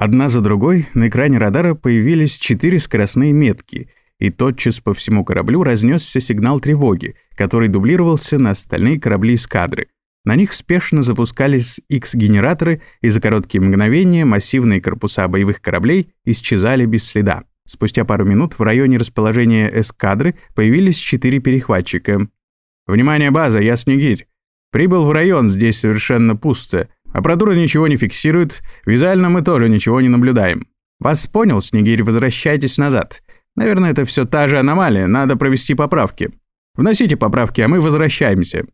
Одна за другой на экране радара появились четыре скоростные метки, и тотчас по всему кораблю разнесся сигнал тревоги, который дублировался на остальные корабли эскадры. На них спешно запускались X-генераторы, и за короткие мгновения массивные корпуса боевых кораблей исчезали без следа. Спустя пару минут в районе расположения эскадры появились четыре перехватчика. «Внимание, база, я Снегирь. Прибыл в район, здесь совершенно пусто. Аппаратура ничего не фиксирует, визуально мы тоже ничего не наблюдаем. Вас понял, Снегирь, возвращайтесь назад. Наверное, это все та же аномалия, надо провести поправки. Вносите поправки, а мы возвращаемся».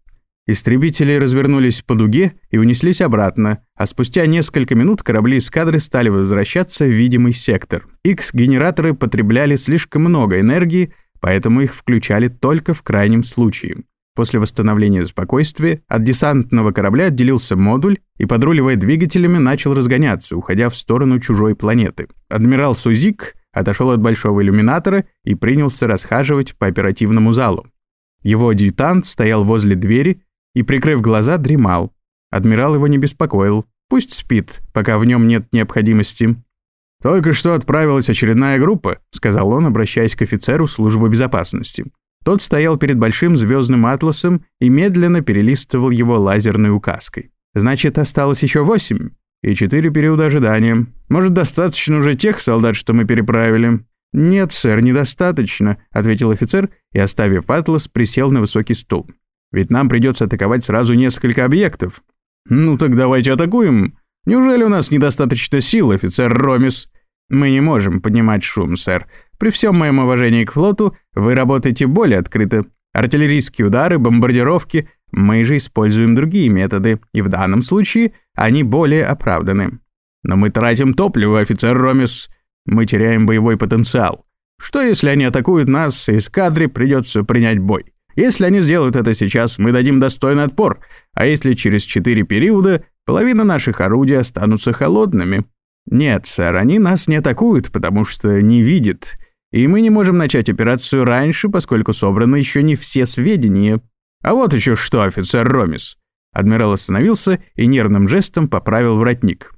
Истребители развернулись по дуге и унеслись обратно, а спустя несколько минут корабли эскадры стали возвращаться в видимый сектор. X-генераторы потребляли слишком много энергии, поэтому их включали только в крайнем случае. После восстановления спокойствия от десантного корабля отделился модуль и, подруливая двигателями, начал разгоняться, уходя в сторону чужой планеты. Адмирал Сузик отошел от большого иллюминатора и принялся расхаживать по оперативному залу. Его адъютант стоял возле двери и, прикрыв глаза, дремал. Адмирал его не беспокоил. Пусть спит, пока в нем нет необходимости. «Только что отправилась очередная группа», — сказал он, обращаясь к офицеру службы безопасности. Тот стоял перед большим звездным атласом и медленно перелистывал его лазерной указкой. «Значит, осталось еще восемь?» «И четыре периода ожидания. Может, достаточно уже тех солдат, что мы переправили?» «Нет, сэр, недостаточно», — ответил офицер и, оставив атлас, присел на высокий стул. Ведь нам придется атаковать сразу несколько объектов. Ну так давайте атакуем. Неужели у нас недостаточно сил, офицер Ромис? Мы не можем поднимать шум, сэр. При всем моем уважении к флоту вы работаете более открыто. Артиллерийские удары, бомбардировки. Мы же используем другие методы, и в данном случае они более оправданы. Но мы тратим топливо, офицер Ромис. Мы теряем боевой потенциал. Что если они атакуют нас, и эскадре придется принять бой? Если они сделают это сейчас, мы дадим достойный отпор, а если через четыре периода, половина наших орудий останутся холодными. Нет, сэр, они нас не атакуют, потому что не видят, и мы не можем начать операцию раньше, поскольку собраны еще не все сведения. А вот еще что, офицер Ромис. Адмирал остановился и нервным жестом поправил воротник.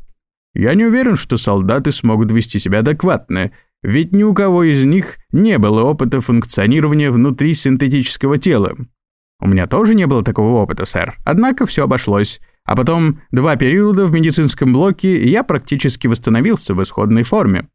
Я не уверен, что солдаты смогут вести себя адекватно, ведь ни у кого из них не было опыта функционирования внутри синтетического тела. У меня тоже не было такого опыта, сэр. Однако все обошлось. А потом два периода в медицинском блоке, и я практически восстановился в исходной форме.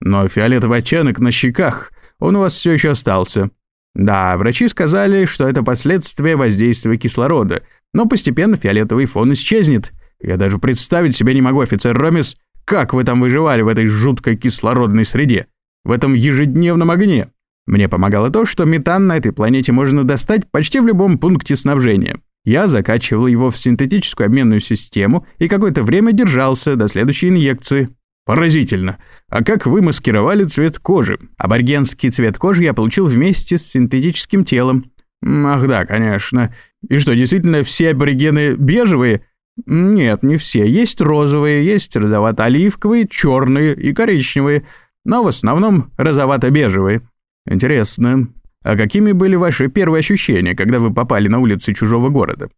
Но фиолетовый оттенок на щеках, он у вас все еще остался. Да, врачи сказали, что это последствия воздействия кислорода, но постепенно фиолетовый фон исчезнет. Я даже представить себе не могу, офицер Ромис, как вы там выживали в этой жуткой кислородной среде в этом ежедневном огне. Мне помогало то, что метан на этой планете можно достать почти в любом пункте снабжения. Я закачивал его в синтетическую обменную систему и какое-то время держался до следующей инъекции. Поразительно. А как вы маскировали цвет кожи? Аборигенский цвет кожи я получил вместе с синтетическим телом. Ах да, конечно. И что, действительно все аборигены бежевые? Нет, не все. Есть розовые, есть розовато-оливковые, черные и коричневые но в основном розовато-бежевые. Интересно, а какими были ваши первые ощущения, когда вы попали на улицы чужого города?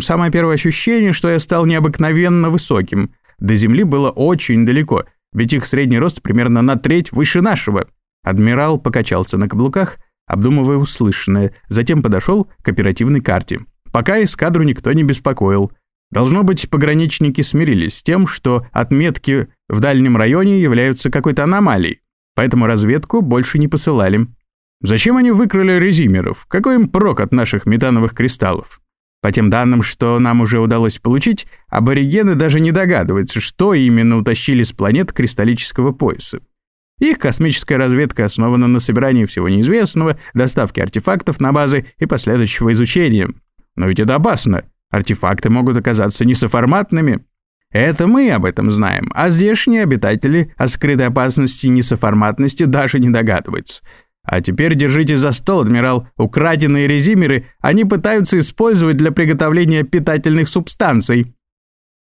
Самое первое ощущение, что я стал необыкновенно высоким. До земли было очень далеко, ведь их средний рост примерно на треть выше нашего. Адмирал покачался на каблуках, обдумывая услышанное, затем подошел к оперативной карте. Пока эскадру никто не беспокоил. Должно быть, пограничники смирились с тем, что отметки в дальнем районе являются какой-то аномалией, поэтому разведку больше не посылали. Зачем они выкрали резимеров? Какой им прок от наших метановых кристаллов? По тем данным, что нам уже удалось получить, аборигены даже не догадываются, что именно утащили с планет кристаллического пояса. Их космическая разведка основана на собирании всего неизвестного, доставке артефактов на базы и последующего изучения. Но ведь это опасно. Артефакты могут оказаться несоформатными. Это мы об этом знаем, а здешние обитатели о скрытой опасности несоформатности даже не догадываются. А теперь держите за стол, адмирал. Украденные резимеры они пытаются использовать для приготовления питательных субстанций.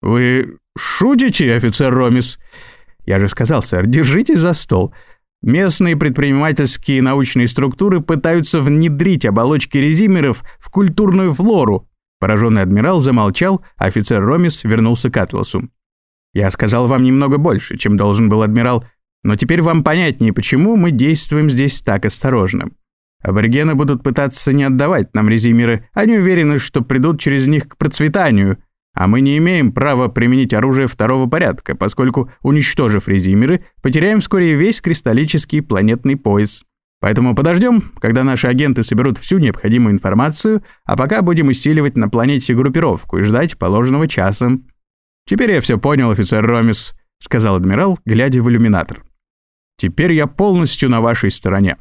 Вы шутите, офицер Ромис? Я же сказал, сэр, держите за стол. Местные предпринимательские научные структуры пытаются внедрить оболочки резимеров в культурную флору, Пораженный адмирал замолчал, а офицер Ромис вернулся к Атласу. Я сказал вам немного больше, чем должен был адмирал, но теперь вам понятнее, почему мы действуем здесь так осторожно. Аборигены будут пытаться не отдавать нам резимеры. Они уверены, что придут через них к процветанию, а мы не имеем права применить оружие второго порядка, поскольку, уничтожив резимеры, потеряем вскоре весь кристаллический планетный пояс. Поэтому подождем, когда наши агенты соберут всю необходимую информацию, а пока будем усиливать на планете группировку и ждать положенного часа. «Теперь я все понял, офицер Ромис», — сказал адмирал, глядя в иллюминатор. «Теперь я полностью на вашей стороне».